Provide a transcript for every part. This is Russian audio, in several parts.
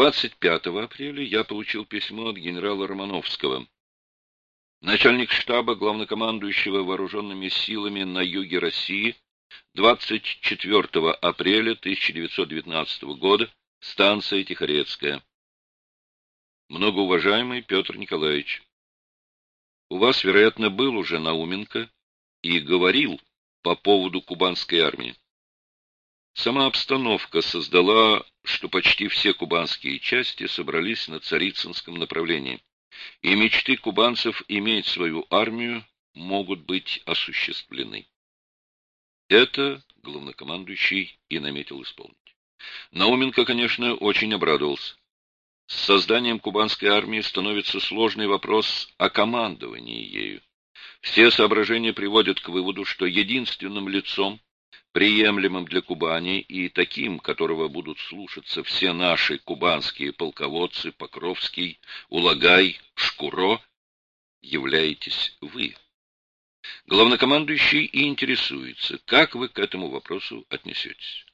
25 апреля я получил письмо от генерала Романовского. Начальник штаба главнокомандующего вооруженными силами на юге России 24 апреля 1919 года, станция Тихорецкая. Многоуважаемый Петр Николаевич, у вас, вероятно, был уже Науменко и говорил по поводу кубанской армии. Сама обстановка создала, что почти все кубанские части собрались на Царицынском направлении, и мечты кубанцев иметь свою армию могут быть осуществлены. Это главнокомандующий и наметил исполнить. Науменко, конечно, очень обрадовался. С созданием кубанской армии становится сложный вопрос о командовании ею. Все соображения приводят к выводу, что единственным лицом, приемлемым для Кубани и таким, которого будут слушаться все наши кубанские полководцы Покровский, Улагай, Шкуро, являетесь вы. Главнокомандующий и интересуется, как вы к этому вопросу отнесетесь.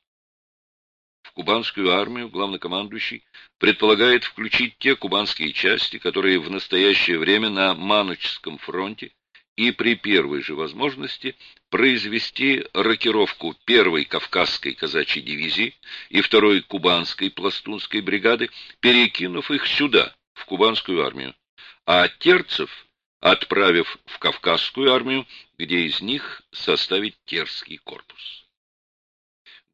В кубанскую армию главнокомандующий предполагает включить те кубанские части, которые в настоящее время на Маночском фронте и при первой же возможности произвести рокировку первой Кавказской казачьей дивизии и второй Кубанской пластунской бригады, перекинув их сюда, в кубанскую армию, а терцев отправив в Кавказскую армию, где из них составить Терский корпус.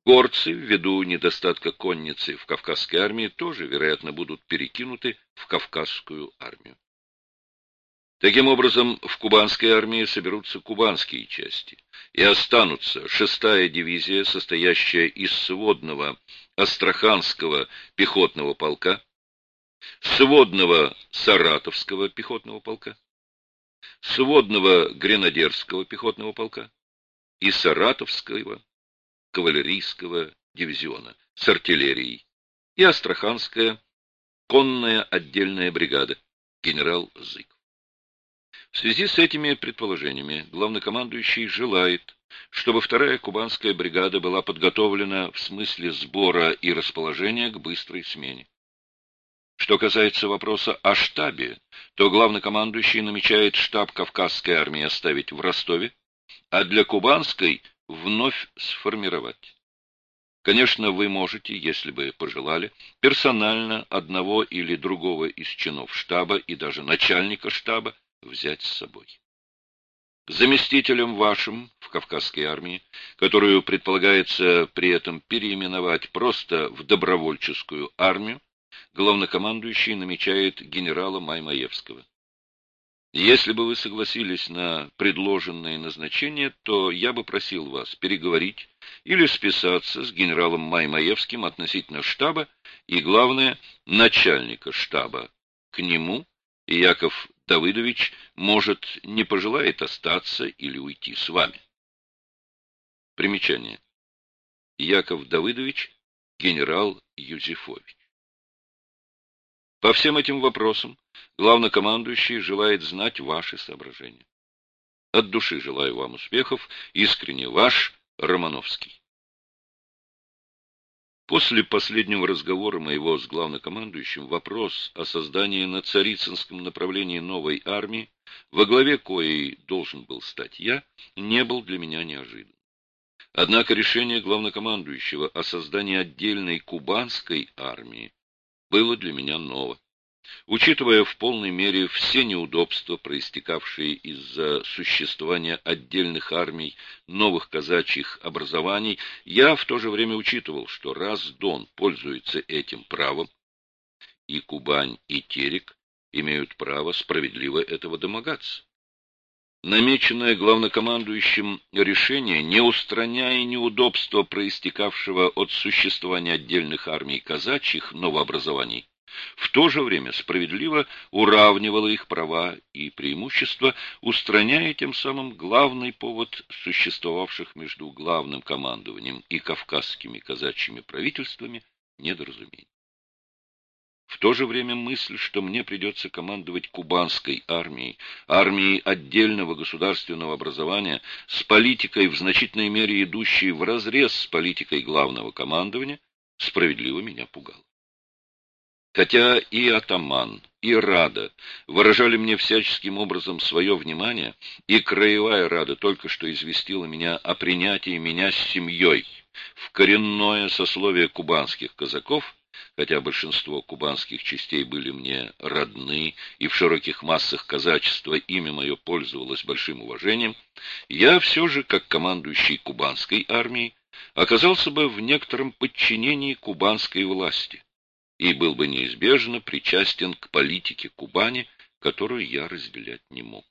Горцы, ввиду недостатка конницы в Кавказской армии, тоже, вероятно, будут перекинуты в Кавказскую армию. Таким образом, в кубанской армии соберутся кубанские части, и останутся шестая дивизия, состоящая из сводного Астраханского пехотного полка, сводного Саратовского пехотного полка, сводного гренадерского пехотного полка и Саратовского кавалерийского дивизиона с артиллерией и Астраханская конная отдельная бригада генерал Зыков. В связи с этими предположениями главнокомандующий желает, чтобы вторая кубанская бригада была подготовлена в смысле сбора и расположения к быстрой смене. Что касается вопроса о штабе, то главнокомандующий намечает штаб Кавказской армии оставить в Ростове, а для Кубанской вновь сформировать. Конечно, вы можете, если бы пожелали, персонально одного или другого из чинов штаба и даже начальника штаба взять с собой. Заместителем вашим в Кавказской армии, которую предполагается при этом переименовать просто в добровольческую армию, главнокомандующий намечает генерала Маймаевского. Если бы вы согласились на предложенное назначение, то я бы просил вас переговорить или списаться с генералом Маймаевским относительно штаба и, главное, начальника штаба. К нему и Яков Давыдович, может, не пожелает остаться или уйти с вами. Примечание. Яков Давыдович, генерал Юзефович. По всем этим вопросам главнокомандующий желает знать ваши соображения. От души желаю вам успехов. Искренне ваш Романовский. После последнего разговора моего с главнокомандующим вопрос о создании на Царицынском направлении новой армии, во главе коей должен был стать я, не был для меня неожиданным. Однако решение главнокомандующего о создании отдельной кубанской армии было для меня ново. Учитывая в полной мере все неудобства, проистекавшие из-за существования отдельных армий новых казачьих образований, я в то же время учитывал, что раз Дон пользуется этим правом, и Кубань, и Терек имеют право справедливо этого домогаться. Намеченное главнокомандующим решение, не устраняя неудобства, проистекавшего от существования отдельных армий казачьих новообразований, в то же время справедливо уравнивало их права и преимущества, устраняя тем самым главный повод существовавших между главным командованием и кавказскими казачьими правительствами недоразумений. В то же время мысль, что мне придется командовать кубанской армией, армией отдельного государственного образования, с политикой в значительной мере идущей вразрез с политикой главного командования, справедливо меня пугала. Хотя и атаман, и Рада выражали мне всяческим образом свое внимание, и краевая Рада только что известила меня о принятии меня с семьей в коренное сословие кубанских казаков, хотя большинство кубанских частей были мне родны, и в широких массах казачества имя мое пользовалось большим уважением, я все же, как командующий кубанской армией, оказался бы в некотором подчинении кубанской власти и был бы неизбежно причастен к политике Кубани, которую я разделять не мог.